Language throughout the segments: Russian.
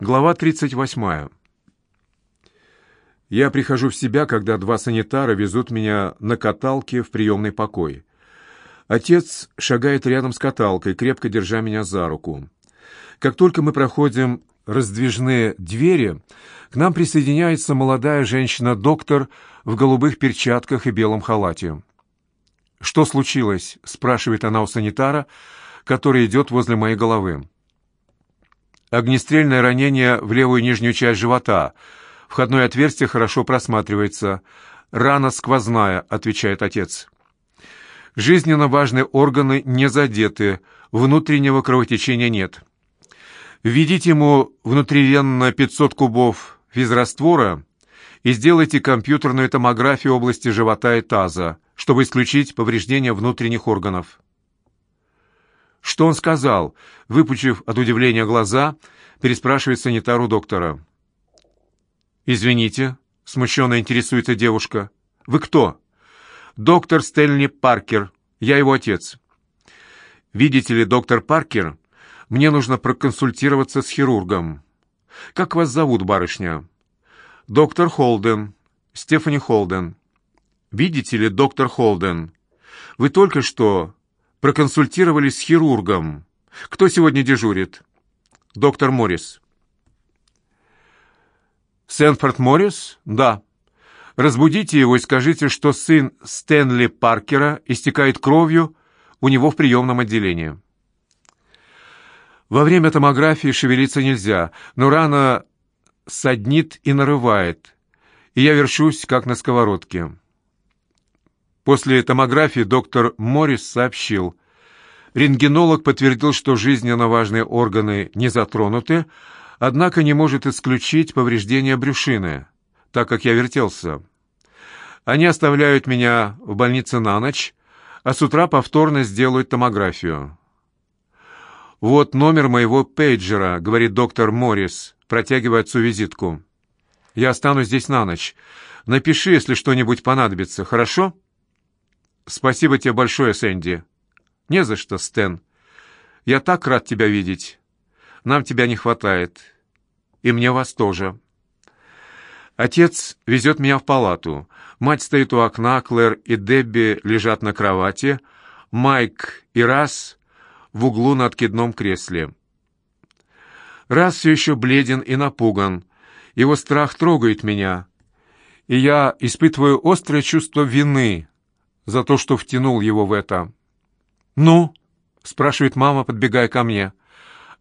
Глава 38. Я прихожу в себя, когда два санитара везут меня на каталке в приемный покой. Отец шагает рядом с каталкой, крепко держа меня за руку. Как только мы проходим раздвижные двери, к нам присоединяется молодая женщина-доктор в голубых перчатках и белом халате. «Что случилось?» — спрашивает она у санитара, который идет возле моей головы. Огнестрельное ранение в левую нижнюю часть живота. Входное отверстие хорошо просматривается. Рана сквозная, отвечает отец. Жизненно важные органы не задеты, внутреннего кровотечения нет. Введите ему внутривенно 500 кубов физраствора и сделайте компьютерную томографию области живота и таза, чтобы исключить повреждения внутренних органов. «Что он сказал?» Выпучив от удивления глаза, переспрашивает санитару доктора. «Извините», — смущенно интересуется девушка. «Вы кто?» «Доктор Стэнли Паркер. Я его отец». «Видите ли, доктор Паркер, мне нужно проконсультироваться с хирургом. Как вас зовут, барышня?» «Доктор Холден. Стефани Холден». «Видите ли, доктор Холден, вы только что проконсультировались с хирургом. Кто сегодня дежурит? Доктор Моррис. Сэнфорд Моррис? Да. Разбудите его и скажите, что сын Стэнли Паркера истекает кровью у него в приемном отделении. Во время томографии шевелиться нельзя, но рана саднит и нарывает, и я вершусь, как на сковородке. После томографии доктор Моррис сообщил. Рентгенолог подтвердил, что жизненно важные органы не затронуты, однако не может исключить повреждения брюшины, так как я вертелся. Они оставляют меня в больнице на ночь, а с утра повторно сделают томографию. «Вот номер моего пейджера», — говорит доктор Моррис, протягивая отцу визитку. «Я останусь здесь на ночь. Напиши, если что-нибудь понадобится, хорошо?» «Спасибо тебе большое, Сэнди». «Не за что, Стэн. Я так рад тебя видеть. Нам тебя не хватает. И мне вас тоже». Отец везет меня в палату. Мать стоит у окна, Клэр и Дебби лежат на кровати, Майк и Раз в углу на откидном кресле. Раз все еще бледен и напуган. Его страх трогает меня, и я испытываю острое чувство вины за то, что втянул его в это. «Ну?» — спрашивает мама, подбегая ко мне.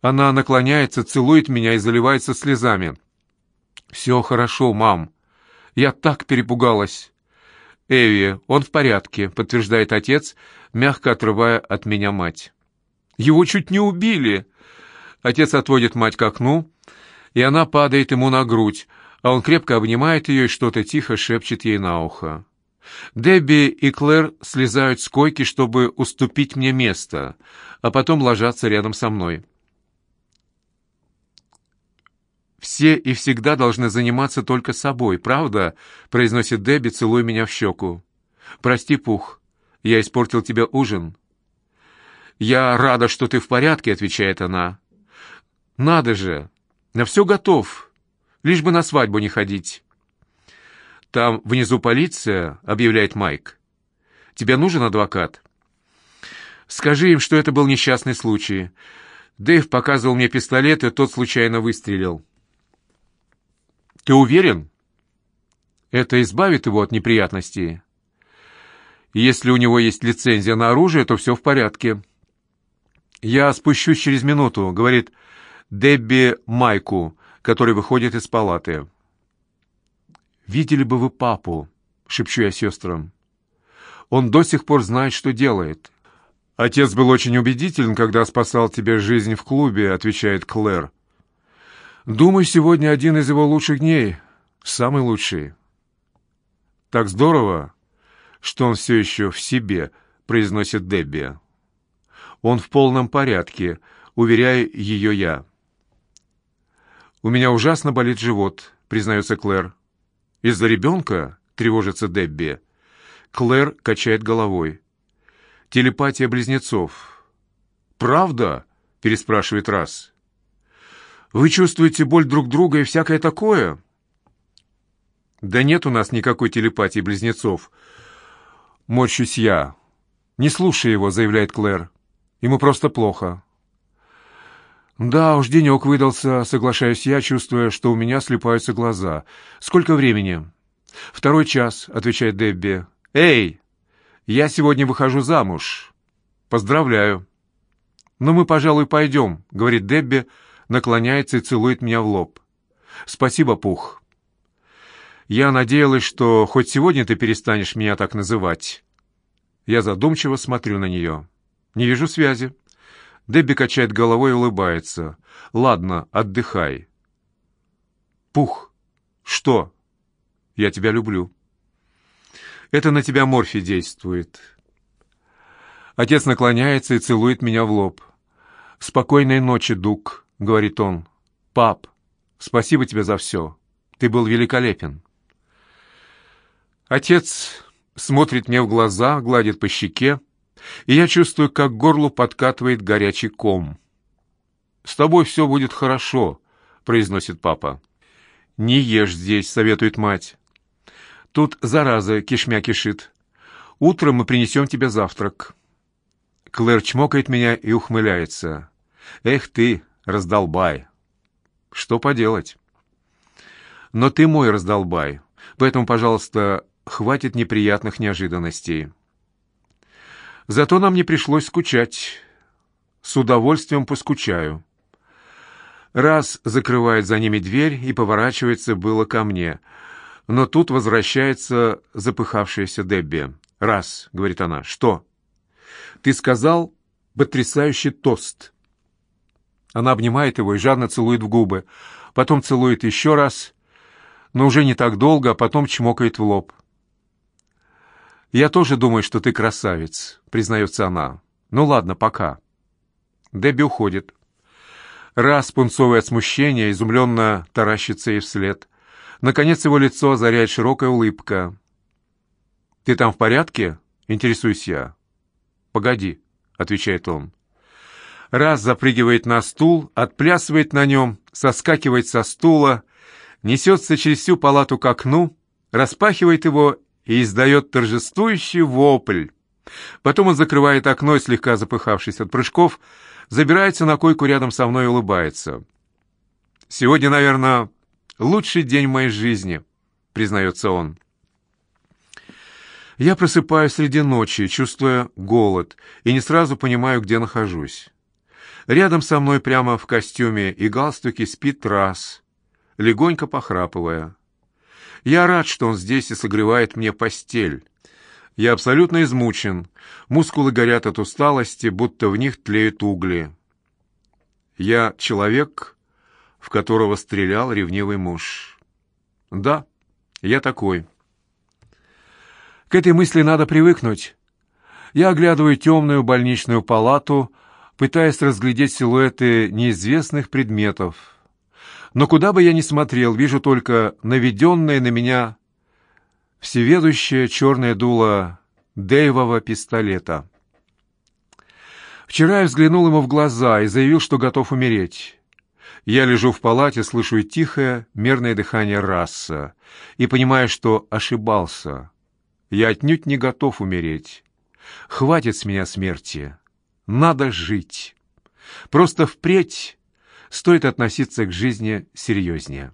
Она наклоняется, целует меня и заливается слезами. «Все хорошо, мам. Я так перепугалась». «Эви, он в порядке», — подтверждает отец, мягко отрывая от меня мать. «Его чуть не убили!» Отец отводит мать к окну, и она падает ему на грудь, а он крепко обнимает ее и что-то тихо шепчет ей на ухо. Дебби и Клэр слезают с койки, чтобы уступить мне место, а потом ложатся рядом со мной. «Все и всегда должны заниматься только собой, правда?» — произносит Дебби, целуя меня в щеку. «Прости, Пух, я испортил тебе ужин». «Я рада, что ты в порядке», — отвечает она. «Надо же! На все готов, лишь бы на свадьбу не ходить». «Там внизу полиция», — объявляет Майк. «Тебе нужен адвокат?» «Скажи им, что это был несчастный случай. Дэйв показывал мне пистолет, и тот случайно выстрелил». «Ты уверен?» «Это избавит его от неприятностей?» «Если у него есть лицензия на оружие, то все в порядке». «Я спущусь через минуту», — говорит Дебби Майку, который выходит из палаты. «Видели бы вы папу», — шепчу я сестрам. «Он до сих пор знает, что делает». «Отец был очень убедителен, когда спасал тебе жизнь в клубе», — отвечает Клэр. «Думаю, сегодня один из его лучших дней. Самый лучший». «Так здорово, что он все еще в себе», — произносит Дебби. «Он в полном порядке», — уверяю ее я. «У меня ужасно болит живот», — признается Клэр. «Из-за ребенка?» — тревожится Дебби. Клэр качает головой. «Телепатия близнецов». «Правда?» — переспрашивает раз. Вы чувствуете боль друг друга и всякое такое? Да нет у нас никакой телепатии близнецов. Морщусь я. Не слушай его, заявляет Клэр. Ему просто плохо. Да уж, денек выдался, соглашаюсь я, чувствуя, что у меня слепаются глаза. Сколько времени? Второй час, отвечает Дебби. Эй, я сегодня выхожу замуж. Поздравляю. Но мы, пожалуй, пойдем, говорит Дебби, наклоняется и целует меня в лоб. «Спасибо, Пух. Я надеялась, что хоть сегодня ты перестанешь меня так называть». Я задумчиво смотрю на нее. «Не вижу связи». Дебби качает головой и улыбается. «Ладно, отдыхай». «Пух, что?» «Я тебя люблю». «Это на тебя морфи действует». Отец наклоняется и целует меня в лоб. «Спокойной ночи, Дук». — говорит он. «Пап, спасибо тебе за все. Ты был великолепен». Отец смотрит мне в глаза, гладит по щеке, и я чувствую, как к горлу подкатывает горячий ком. «С тобой все будет хорошо», — произносит папа. «Не ешь здесь», — советует мать. «Тут зараза кишмя кишит. Утром мы принесем тебе завтрак». Клэр чмокает меня и ухмыляется. «Эх ты, раздолбай. Что поделать? Но ты мой раздолбай, поэтому, пожалуйста, хватит неприятных неожиданностей. Зато нам не пришлось скучать. С удовольствием поскучаю. Раз закрывает за ними дверь и поворачивается было ко мне, но тут возвращается запыхавшаяся Дебби. «Раз», — говорит она, — «что?» «Ты сказал потрясающий тост». Она обнимает его и жадно целует в губы. Потом целует еще раз, но уже не так долго, а потом чмокает в лоб. «Я тоже думаю, что ты красавец», — признается она. «Ну ладно, пока». Дебби уходит. Раз, пунцовый от смущения, изумленно таращится ей вслед. Наконец его лицо озаряет широкая улыбка. «Ты там в порядке?» — интересуюсь я. «Погоди», — отвечает он раз запрыгивает на стул, отплясывает на нем, соскакивает со стула, несется через всю палату к окну, распахивает его и издает торжествующий вопль. Потом он закрывает окно слегка запыхавшись от прыжков, забирается на койку рядом со мной и улыбается. «Сегодня, наверное, лучший день моей жизни», — признается он. Я просыпаюсь среди ночи, чувствуя голод, и не сразу понимаю, где нахожусь. Рядом со мной прямо в костюме и галстуке спит раз, легонько похрапывая. Я рад, что он здесь и согревает мне постель. Я абсолютно измучен, мускулы горят от усталости, будто в них тлеют угли. Я человек, в которого стрелял ревнивый муж. Да, я такой. К этой мысли надо привыкнуть. Я оглядываю темную больничную палату, пытаясь разглядеть силуэты неизвестных предметов. Но куда бы я ни смотрел, вижу только наведенное на меня всеведущее черное дуло Дэйвова пистолета. Вчера я взглянул ему в глаза и заявил, что готов умереть. Я лежу в палате, слышу тихое, мерное дыхание раса и понимаю, что ошибался. Я отнюдь не готов умереть. Хватит с меня смерти. Надо жить. Просто впредь стоит относиться к жизни серьезнее.